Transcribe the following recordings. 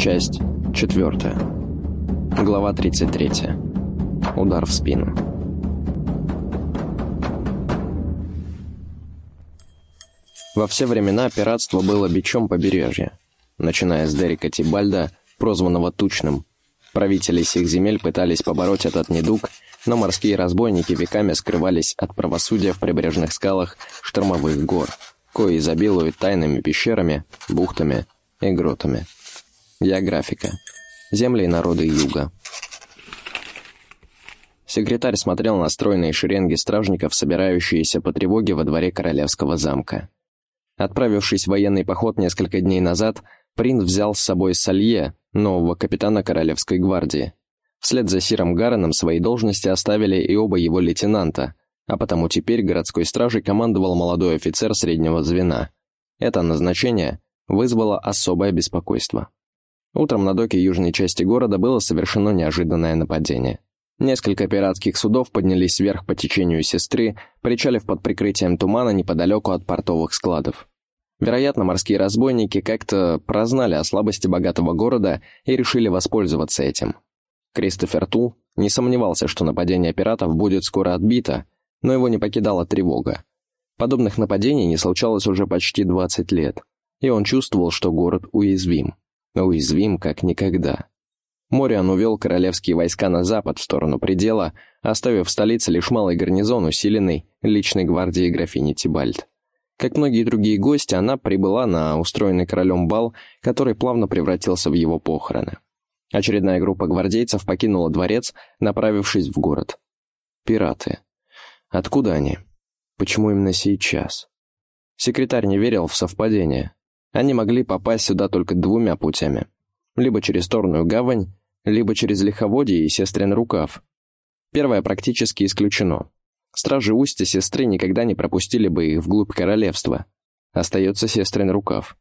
Часть четвертая. Глава 33. Удар в спину. Во все времена пиратство было бичом побережья. Начиная с Дерека Тибальда, прозванного Тучным, правители сих земель пытались побороть этот недуг, но морские разбойники веками скрывались от правосудия в прибрежных скалах штормовых гор, кои изобилуют тайными пещерами, бухтами и гротами. Географика. Земли и народы юга. Секретарь смотрел на стройные шеренги стражников, собирающиеся по тревоге во дворе королевского замка. Отправившись в военный поход несколько дней назад, принц взял с собой Салье, нового капитана Королевской гвардии. Вслед за Сиром Гарреном свои должности оставили и оба его лейтенанта, а потому теперь городской стражей командовал молодой офицер среднего звена. Это назначение вызвало особое беспокойство. Утром на доке южной части города было совершено неожиданное нападение. Несколько пиратских судов поднялись вверх по течению сестры, причалив под прикрытием тумана неподалеку от портовых складов. Вероятно, морские разбойники как-то прознали о слабости богатого города и решили воспользоваться этим. Кристофер Тул не сомневался, что нападение пиратов будет скоро отбито, но его не покидала тревога. Подобных нападений не случалось уже почти 20 лет, и он чувствовал, что город уязвим уязвим как никогда. Мориан увел королевские войска на запад, в сторону предела, оставив в столице лишь малый гарнизон, усиленный личной гвардией графини Тибальд. Как многие другие гости, она прибыла на устроенный королем бал, который плавно превратился в его похороны. Очередная группа гвардейцев покинула дворец, направившись в город. Пираты. Откуда они? Почему именно сейчас? Секретарь не верил в совпадение. Они могли попасть сюда только двумя путями. Либо через Торную гавань, либо через Лиховодье и Сестрин рукав. Первое практически исключено. Стражи Устья сестры никогда не пропустили бы их вглубь королевства. Остается Сестрин рукав.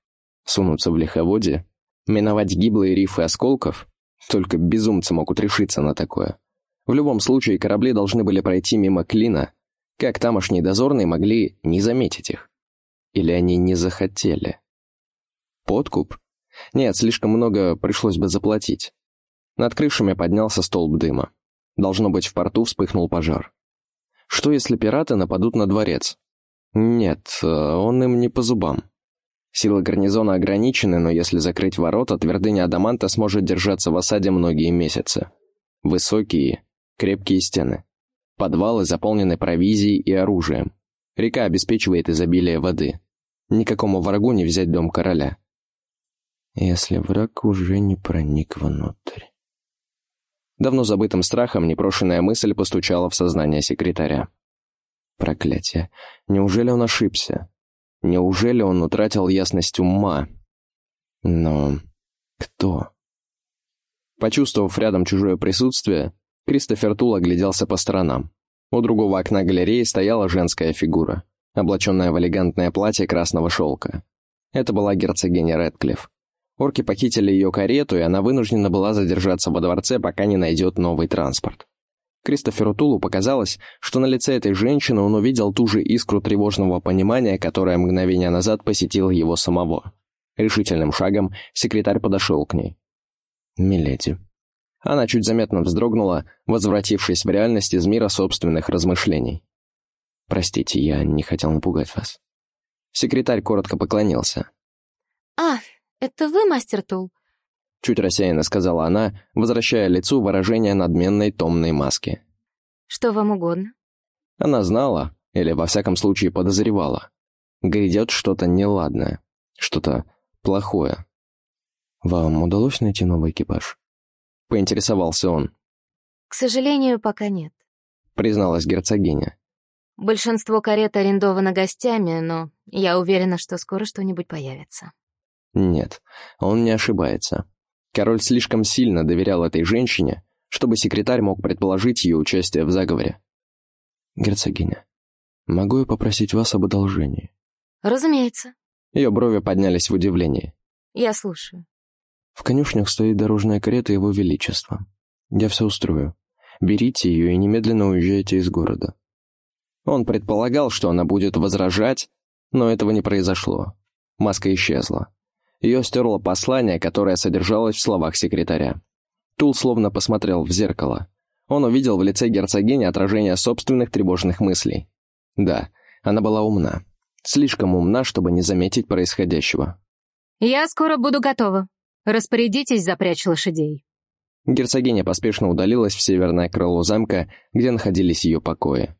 Сунуться в Лиховодье? Миновать гиблые рифы осколков? Только безумцы могут решиться на такое. В любом случае, корабли должны были пройти мимо Клина. Как тамошние дозорные могли не заметить их? Или они не захотели? Подкуп? Нет, слишком много пришлось бы заплатить. Над крышами поднялся столб дыма. Должно быть, в порту вспыхнул пожар. Что, если пираты нападут на дворец? Нет, э, он им не по зубам. Силы гарнизона ограничены, но если закрыть ворота, твердыня Адаманта сможет держаться в осаде многие месяцы. Высокие, крепкие стены. Подвалы заполнены провизией и оружием. Река обеспечивает изобилие воды. Никакому врагу не взять дом короля если враг уже не проник внутрь. Давно забытым страхом непрошенная мысль постучала в сознание секретаря. Проклятие. Неужели он ошибся? Неужели он утратил ясность ума? Но кто? Почувствовав рядом чужое присутствие, Кристофер Тул огляделся по сторонам. У другого окна галереи стояла женская фигура, облаченная в элегантное платье красного шелка. Это была герцогиня Рэдклифф. Орки похитили ее карету, и она вынуждена была задержаться во дворце, пока не найдет новый транспорт. Кристоферу Тулу показалось, что на лице этой женщины он увидел ту же искру тревожного понимания, которая мгновение назад посетила его самого. Решительным шагом секретарь подошел к ней. «Миледи». Она чуть заметно вздрогнула, возвратившись в реальность из мира собственных размышлений. «Простите, я не хотел напугать вас». Секретарь коротко поклонился. «А, «Это вы, мастер Тул?» Чуть рассеянно сказала она, возвращая лицу выражение надменной томной маски. «Что вам угодно?» Она знала, или во всяком случае подозревала. Грядет что-то неладное, что-то плохое. «Вам удалось найти новый экипаж?» Поинтересовался он. «К сожалению, пока нет», — призналась герцогиня. «Большинство карет арендовано гостями, но я уверена, что скоро что-нибудь появится». Нет, он не ошибается. Король слишком сильно доверял этой женщине, чтобы секретарь мог предположить ее участие в заговоре. «Герцогиня, могу я попросить вас об одолжении?» «Разумеется». Ее брови поднялись в удивлении. «Я слушаю». «В конюшнях стоит дорожная карета Его Величества. Я все устрою. Берите ее и немедленно уезжайте из города». Он предполагал, что она будет возражать, но этого не произошло. Маска исчезла. Ее стерло послание, которое содержалось в словах секретаря. Тул словно посмотрел в зеркало. Он увидел в лице герцогини отражение собственных тревожных мыслей. Да, она была умна. Слишком умна, чтобы не заметить происходящего. «Я скоро буду готова. Распорядитесь запрячь лошадей». Герцогиня поспешно удалилась в северное крыло замка, где находились ее покои.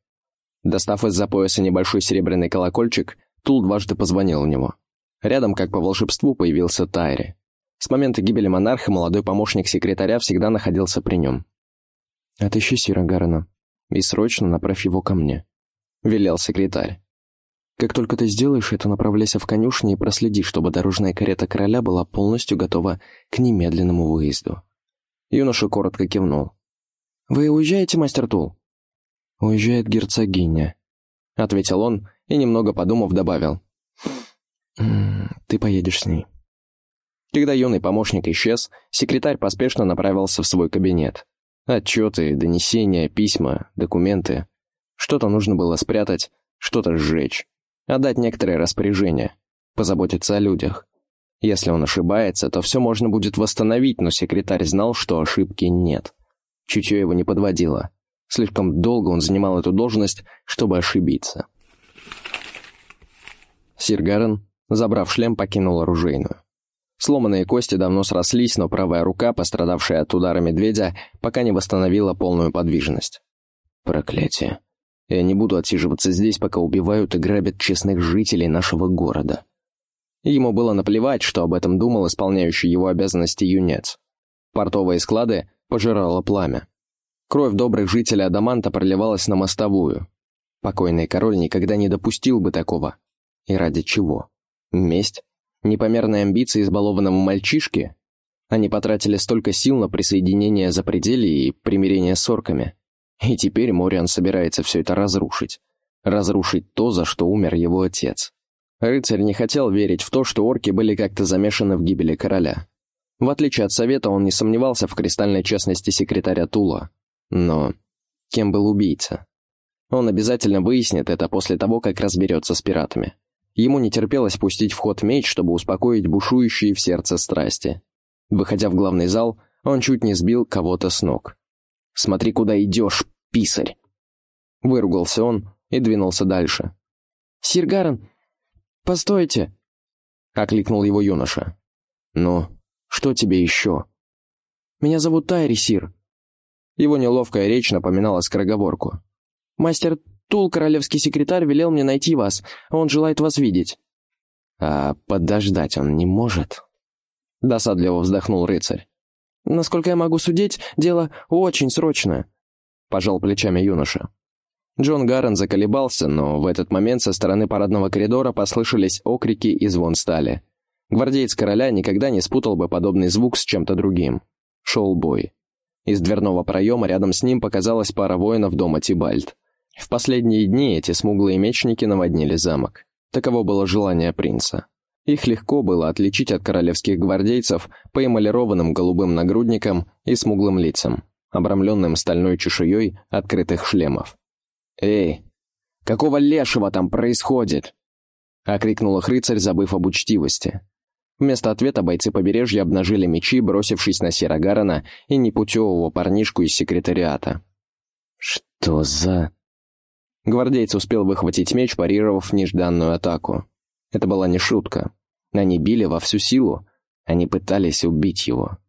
Достав из-за пояса небольшой серебряный колокольчик, Тул дважды позвонил в него. Рядом, как по волшебству, появился Тайри. С момента гибели монарха молодой помощник секретаря всегда находился при нем. «Отыщи Сира Гарена и срочно направь его ко мне», — велел секретарь. «Как только ты сделаешь это, направляйся в конюшни и проследи, чтобы дорожная карета короля была полностью готова к немедленному выезду». Юноша коротко кивнул. «Вы уезжаете, мастер Тул?» «Уезжает герцогиня», — ответил он и, немного подумав, добавил. «Ты поедешь с ней». Когда юный помощник исчез, секретарь поспешно направился в свой кабинет. Отчеты, донесения, письма, документы. Что-то нужно было спрятать, что-то сжечь. Отдать некоторые распоряжения. Позаботиться о людях. Если он ошибается, то все можно будет восстановить, но секретарь знал, что ошибки нет. Чутье его не подводило. Слишком долго он занимал эту должность, чтобы ошибиться. Сир Гарен, забрав шлем, покинул оружейную. Сломанные кости давно срослись, но правая рука, пострадавшая от удара медведя, пока не восстановила полную подвижность. Проклятие. Я не буду отсиживаться здесь, пока убивают и грабят честных жителей нашего города. Ему было наплевать, что об этом думал исполняющий его обязанности юнец. Портовые склады пожирало пламя. Кровь добрых жителей Адаманта проливалась на мостовую. Покойный король никогда не допустил бы такого. И ради чего? Месть? Непомерные амбиции избалованному мальчишке? Они потратили столько сил на присоединение за пределы и примирение с орками. И теперь Мориан собирается все это разрушить. Разрушить то, за что умер его отец. Рыцарь не хотел верить в то, что орки были как-то замешаны в гибели короля. В отличие от Совета, он не сомневался в кристальной честности секретаря Тула. Но кем был убийца? Он обязательно выяснит это после того, как разберется с пиратами. Ему не терпелось пустить в ход меч, чтобы успокоить бушующие в сердце страсти. Выходя в главный зал, он чуть не сбил кого-то с ног. «Смотри, куда идешь, писарь!» Выругался он и двинулся дальше. «Сир Гарен, постойте!» — окликнул его юноша. «Ну, что тебе еще?» «Меня зовут Тайри, Сир». Его неловкая речь напоминала скороговорку. «Мастер Тул, королевский секретарь, велел мне найти вас. Он желает вас видеть». «А подождать он не может?» Досадливо вздохнул рыцарь. «Насколько я могу судить, дело очень срочное», — пожал плечами юноша. Джон Гаррен заколебался, но в этот момент со стороны парадного коридора послышались окрики и звон стали. Гвардеец короля никогда не спутал бы подобный звук с чем-то другим. Шел бой. Из дверного проема рядом с ним показалась пара воинов дома Тибальд. В последние дни эти смуглые мечники наводнили замок. Таково было желание принца. Их легко было отличить от королевских гвардейцев по эмалированным голубым нагрудникам и смуглым лицам, обрамленным стальной чешуей открытых шлемов. «Эй, какого лешего там происходит?» — окрикнул их рыцарь, забыв об учтивости. Вместо ответа бойцы побережья обнажили мечи, бросившись на Сера Гарана и непутевого парнишку из секретариата. «Что за...» Гвардейц успел выхватить меч, парировав нежданную атаку. Это была не шутка. Они били во всю силу. Они пытались убить его.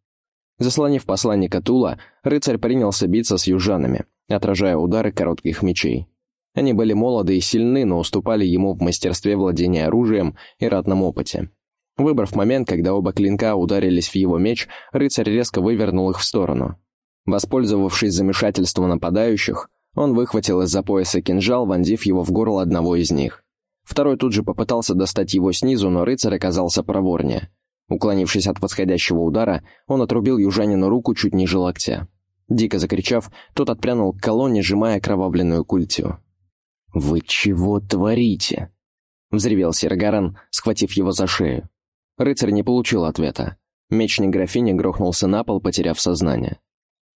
Заслонив посланника Тула, рыцарь принялся биться с южанами, отражая удары коротких мечей. Они были молоды и сильны, но уступали ему в мастерстве владения оружием и ратном опыте. Выбрав момент, когда оба клинка ударились в его меч, рыцарь резко вывернул их в сторону. Воспользовавшись замешательством нападающих, он выхватил из-за пояса кинжал, вонзив его в горло одного из них. Второй тут же попытался достать его снизу, но рыцарь оказался проворнее. Уклонившись от восходящего удара, он отрубил южанину руку чуть ниже локтя. Дико закричав, тот отпрянул к колонне, сжимая кровавленную культю. «Вы чего творите?» — взревел Сергаран, схватив его за шею. Рыцарь не получил ответа. Мечник графини грохнулся на пол, потеряв сознание.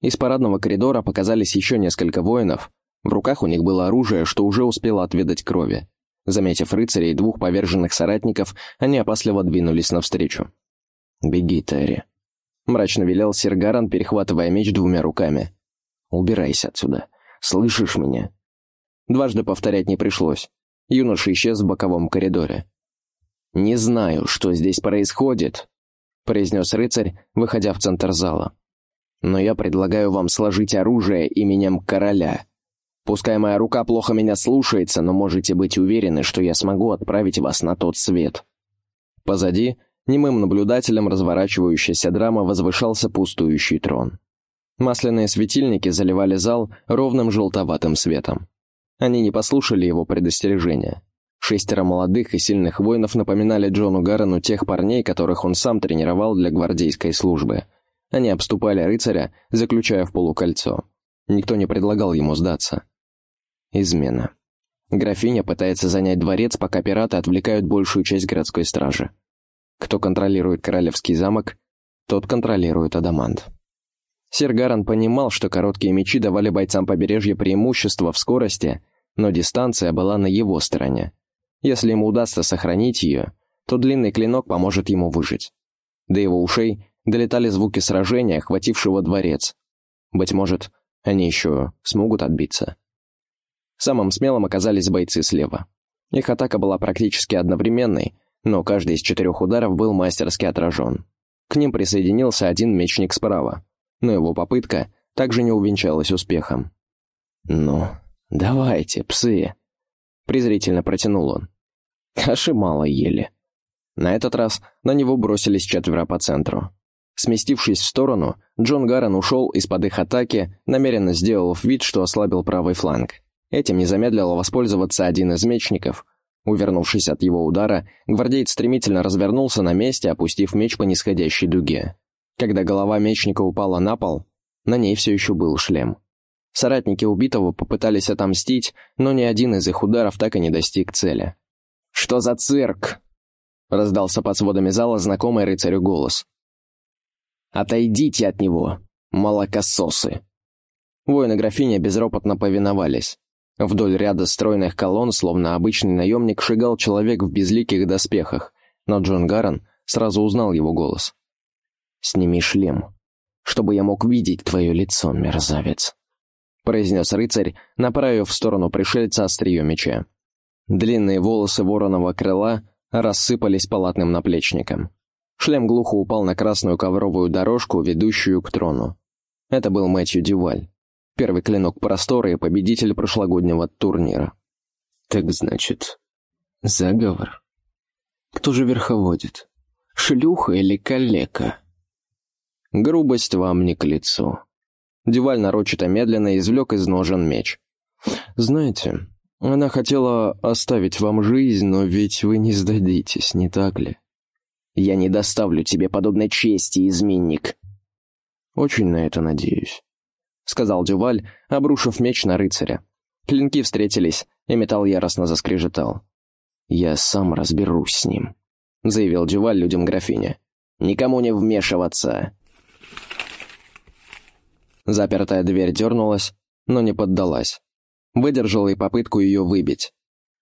Из парадного коридора показались еще несколько воинов. В руках у них было оружие, что уже успело отведать крови. Заметив рыцарей и двух поверженных соратников, они опасливо двинулись навстречу. «Беги, Терри», — мрачно велел сир Гаран, перехватывая меч двумя руками. «Убирайся отсюда. Слышишь меня?» Дважды повторять не пришлось. Юноша исчез в боковом коридоре. «Не знаю, что здесь происходит», — произнес рыцарь, выходя в центр зала. «Но я предлагаю вам сложить оружие именем короля. Пускай моя рука плохо меня слушается, но можете быть уверены, что я смогу отправить вас на тот свет». Позади, немым наблюдателем разворачивающейся драма возвышался пустующий трон. Масляные светильники заливали зал ровным желтоватым светом. Они не послушали его предостережения. Шестеро молодых и сильных воинов напоминали Джону Гаррену тех парней, которых он сам тренировал для гвардейской службы. Они обступали рыцаря, заключая в полукольцо. Никто не предлагал ему сдаться. Измена. Графиня пытается занять дворец, пока пираты отвлекают большую часть городской стражи. Кто контролирует королевский замок, тот контролирует Адамант. Сир Гаран понимал, что короткие мечи давали бойцам побережья преимущество в скорости, но дистанция была на его стороне. Если ему удастся сохранить ее, то длинный клинок поможет ему выжить. До его ушей долетали звуки сражения, охватившего дворец. Быть может, они еще смогут отбиться. Самым смелым оказались бойцы слева. Их атака была практически одновременной, но каждый из четырех ударов был мастерски отражен. К ним присоединился один мечник справа но его попытка также не увенчалась успехом. «Ну, давайте, псы!» — презрительно протянул он. Каши мало ели. На этот раз на него бросились четверо по центру. Сместившись в сторону, Джон Гаррен ушел из-под их атаки, намеренно сделав вид, что ослабил правый фланг. Этим не замедлил воспользоваться один из мечников. Увернувшись от его удара, гвардеец стремительно развернулся на месте, опустив меч по нисходящей дуге. Когда голова мечника упала на пол, на ней все еще был шлем. Соратники убитого попытались отомстить, но ни один из их ударов так и не достиг цели. «Что за цирк?» — раздался под сводами зала знакомый рыцарю голос. «Отойдите от него, молокососы!» Воины графиня безропотно повиновались. Вдоль ряда стройных колонн, словно обычный наемник, шагал человек в безликих доспехах, но Джон Гаррен сразу узнал его голос. «Сними шлем, чтобы я мог видеть твое лицо, мерзавец», — произнес рыцарь, направив в сторону пришельца острие меча. Длинные волосы вороного крыла рассыпались палатным наплечником. Шлем глухо упал на красную ковровую дорожку, ведущую к трону. Это был Мэтью Дюваль, первый клинок простора и победитель прошлогоднего турнира. «Так значит, заговор? Кто же верховодит? Шлюха или калека?» Грубость вам не к лицу. Дюваль нарочито медленно извлек из ножен меч. «Знаете, она хотела оставить вам жизнь, но ведь вы не сдадитесь, не так ли?» «Я не доставлю тебе подобной чести, изменник!» «Очень на это надеюсь», — сказал Дюваль, обрушив меч на рыцаря. Клинки встретились, и металл яростно заскрежетал. «Я сам разберусь с ним», — заявил Дюваль людям графиня. «Никому не вмешиваться!» Запертая дверь дернулась, но не поддалась. Выдержала и попытку ее выбить.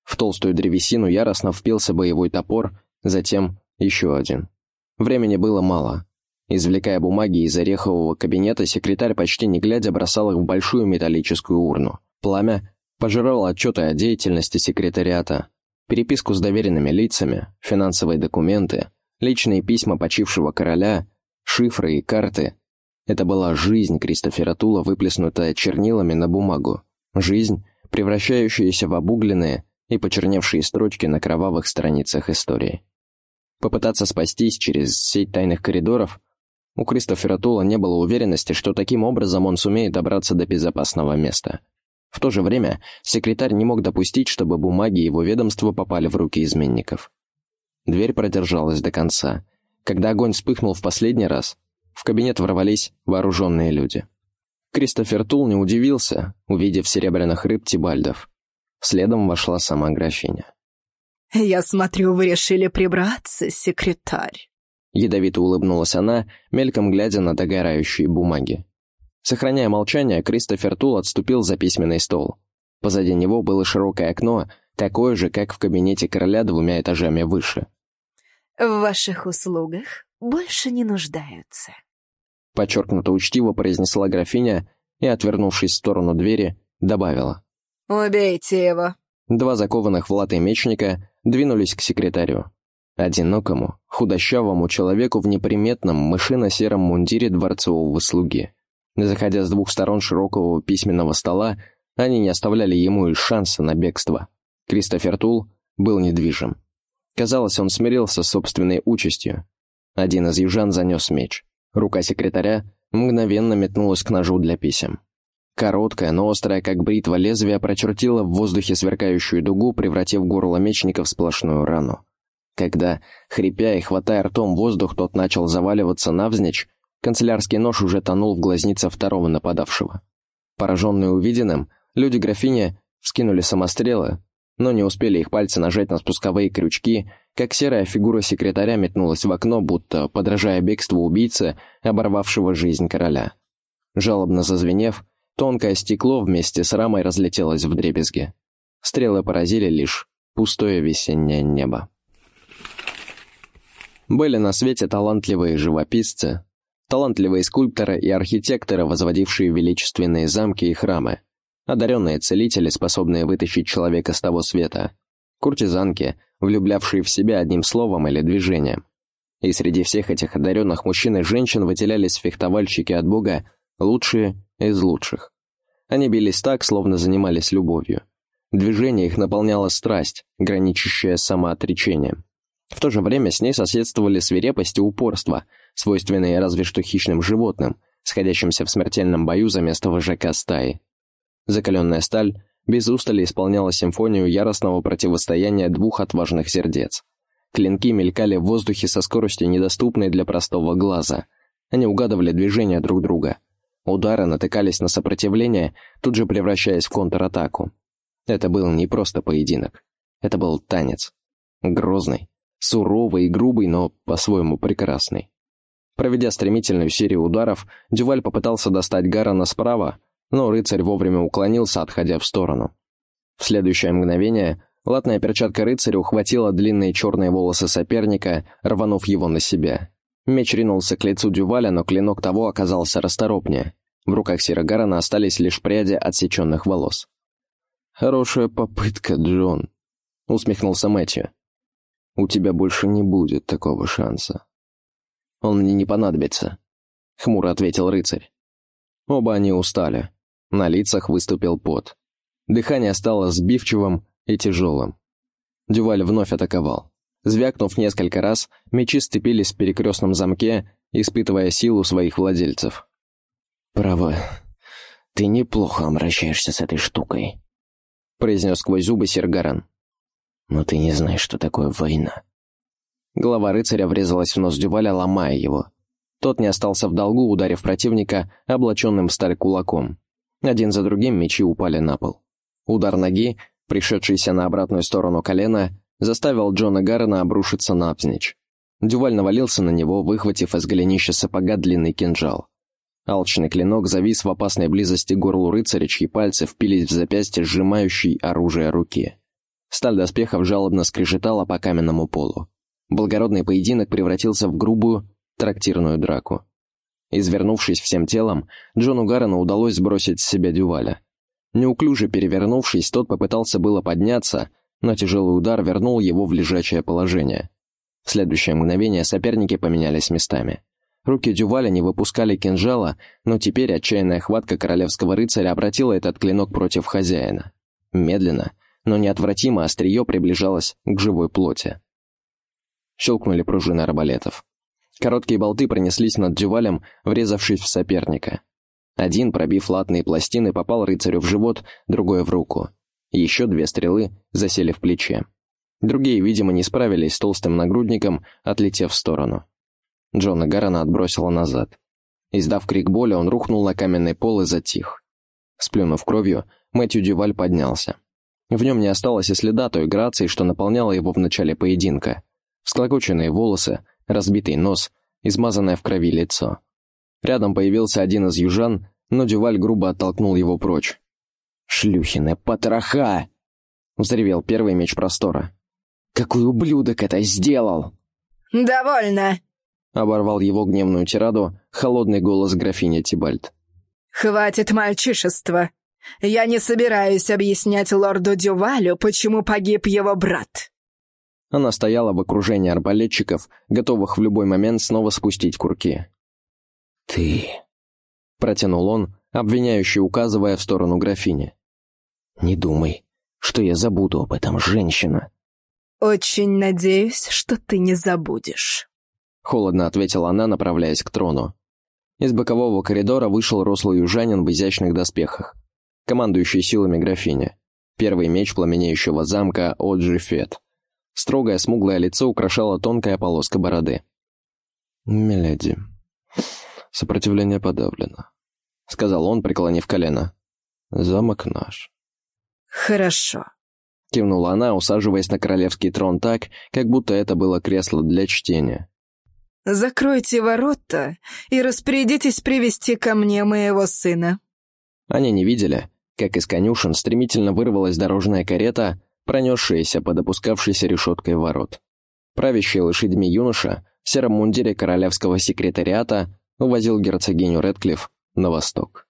В толстую древесину яростно впился боевой топор, затем еще один. Времени было мало. Извлекая бумаги из орехового кабинета, секретарь почти не глядя бросал их в большую металлическую урну. Пламя пожирало отчеты о деятельности секретариата, переписку с доверенными лицами, финансовые документы, личные письма почившего короля, шифры и карты, это была жизнь Кристофера Тула, выплеснутая чернилами на бумагу. Жизнь, превращающаяся в обугленные и почерневшие строчки на кровавых страницах истории. Попытаться спастись через сеть тайных коридоров у Кристофера Тула не было уверенности, что таким образом он сумеет добраться до безопасного места. В то же время секретарь не мог допустить, чтобы бумаги его ведомства попали в руки изменников. Дверь продержалась до конца. Когда огонь вспыхнул в последний раз, в кабинет ворвались вооруженные люди. Кристофер Тул не удивился, увидев серебряных рыб Тибальдов. Следом вошла сама графиня. «Я смотрю, вы решили прибраться, секретарь». Ядовито улыбнулась она, мельком глядя на догорающие бумаги. Сохраняя молчание, Кристофер Тул отступил за письменный стол. Позади него было широкое окно, такое же, как в кабинете короля двумя этажами выше. «В ваших услугах, больше не нуждаются. Подчеркнуто учтиво произнесла графиня и, отвернувшись в сторону двери, добавила. «Убейте его!» Два закованных в латы мечника двинулись к секретарю. Одинокому, худощавому человеку в неприметном мышино-сером мундире дворцового слуги. Заходя с двух сторон широкого письменного стола, они не оставляли ему и шанса на бегство. Кристофер Тул был недвижим. Казалось, он смирился с собственной участью. Один из южан занес меч. Рука секретаря мгновенно метнулась к ножу для писем. Короткая, но острая, как бритва лезвие, прочертила в воздухе сверкающую дугу, превратив горло мечника в сплошную рану. Когда, хрипя и хватая ртом воздух, тот начал заваливаться навзничь, канцелярский нож уже тонул в глазнице второго нападавшего. Пораженные увиденным, люди графини вскинули самострелы, но не успели их пальцы нажать на спусковые крючки, как серая фигура секретаря метнулась в окно, будто подражая бегству убийцы, оборвавшего жизнь короля. Жалобно зазвенев, тонкое стекло вместе с рамой разлетелось в дребезги. Стрелы поразили лишь пустое весеннее небо. Были на свете талантливые живописцы, талантливые скульпторы и архитекторы, возводившие величественные замки и храмы, одаренные целители, способные вытащить человека с того света, куртизанки, влюблявшие в себя одним словом или движением. И среди всех этих одаренных мужчин и женщин выделялись фехтовальщики от Бога, лучшие из лучших. Они бились так, словно занимались любовью. Движение их наполняло страсть, граничащая самоотречением. В то же время с ней соседствовали свирепость и упорство, свойственные разве что хищным животным, сходящимся в смертельном бою за место вожака стаи. Закаленная сталь без устали исполняла симфонию яростного противостояния двух отважных сердец. Клинки мелькали в воздухе со скоростью, недоступной для простого глаза. Они угадывали движения друг друга. Удары натыкались на сопротивление, тут же превращаясь в контратаку. Это был не просто поединок. Это был танец. Грозный, суровый и грубый, но по-своему прекрасный. Проведя стремительную серию ударов, Дюваль попытался достать Гарана справа, но рыцарь вовремя уклонился, отходя в сторону. В следующее мгновение латная перчатка рыцаря ухватила длинные черные волосы соперника, рванув его на себя. Меч ринулся к лицу Дюваля, но клинок того оказался расторопнее. В руках Сирогарана остались лишь пряди отсеченных волос. «Хорошая попытка, Джон», — усмехнулся Мэтью. «У тебя больше не будет такого шанса». «Он мне не понадобится», — хмуро ответил рыцарь. Оба они устали. На лицах выступил пот. Дыхание стало сбивчивым и тяжелым. Дюваль вновь атаковал. Звякнув несколько раз, мечи сцепились в перекрестном замке, испытывая силу своих владельцев. «Право, ты неплохо обращаешься с этой штукой», — произнес сквозь зубы Сергаран. «Но ты не знаешь, что такое война». Голова рыцаря врезалась в нос Дюваля, ломая его. Тот не остался в долгу, ударив противника облаченным в сталь кулаком. Один за другим мечи упали на пол. Удар ноги, пришедшийся на обратную сторону колена, заставил Джона Гаррена обрушиться навзничь. Дюваль навалился на него, выхватив из голенища сапога длинный кинжал. Алчный клинок завис в опасной близости горлу рыцаря, чьи пальцы впились в запястье сжимающей оружие руки. Сталь доспехов жалобно скрежетала по каменному полу. Благородный поединок превратился в грубую, трактирную драку. Извернувшись всем телом, Джону Гаррену удалось сбросить с себя Дюваля. Неуклюже перевернувшись, тот попытался было подняться, но тяжелый удар вернул его в лежачее положение. В следующее мгновение соперники поменялись местами. Руки Дюваля не выпускали кинжала, но теперь отчаянная хватка королевского рыцаря обратила этот клинок против хозяина. Медленно, но неотвратимо острие приближалось к живой плоти. Щелкнули пружины арбалетов. Короткие болты пронеслись над Дювалем, врезавшись в соперника. Один, пробив латные пластины, попал рыцарю в живот, другой в руку. Еще две стрелы засели в плече. Другие, видимо, не справились с толстым нагрудником, отлетев в сторону. Джона Гаррена отбросило назад. Издав крик боли, он рухнул на каменный пол и затих. Сплюнув кровью, Мэтью Дюваль поднялся. В нем не осталось и следа той грации, что наполняла его в начале поединка. Всклокоченные волосы, разбитый нос, измазанное в крови лицо. Рядом появился один из южан, но Дюваль грубо оттолкнул его прочь. «Шлюхины потроха!» — взревел первый меч простора. «Какой ублюдок это сделал!» «Довольно!» — оборвал его гневную тираду холодный голос графини Тибальд. «Хватит мальчишества! Я не собираюсь объяснять лорду Дювалю, почему погиб его брат!» Она стояла в окружении арбалетчиков, готовых в любой момент снова спустить курки. «Ты...» — протянул он, обвиняющий, указывая в сторону графини. «Не думай, что я забуду об этом, женщина». «Очень надеюсь, что ты не забудешь», — холодно ответила она, направляясь к трону. Из бокового коридора вышел рослый южанин в изящных доспехах, командующий силами графини. Первый меч пламенеющего замка Оджи Фет. Строгое смуглое лицо украшала тонкая полоска бороды. «Миледи, сопротивление подавлено», — сказал он, преклонив колено. «Замок наш». «Хорошо», — кивнула она, усаживаясь на королевский трон так, как будто это было кресло для чтения. «Закройте ворота и распорядитесь привести ко мне моего сына». Они не видели, как из конюшен стремительно вырвалась дорожная карета, пронесшаяся под опускавшейся решеткой ворот. Правящий лошадьми юноша в сером мундире королевского секретариата увозил герцогиню Редклифф на восток.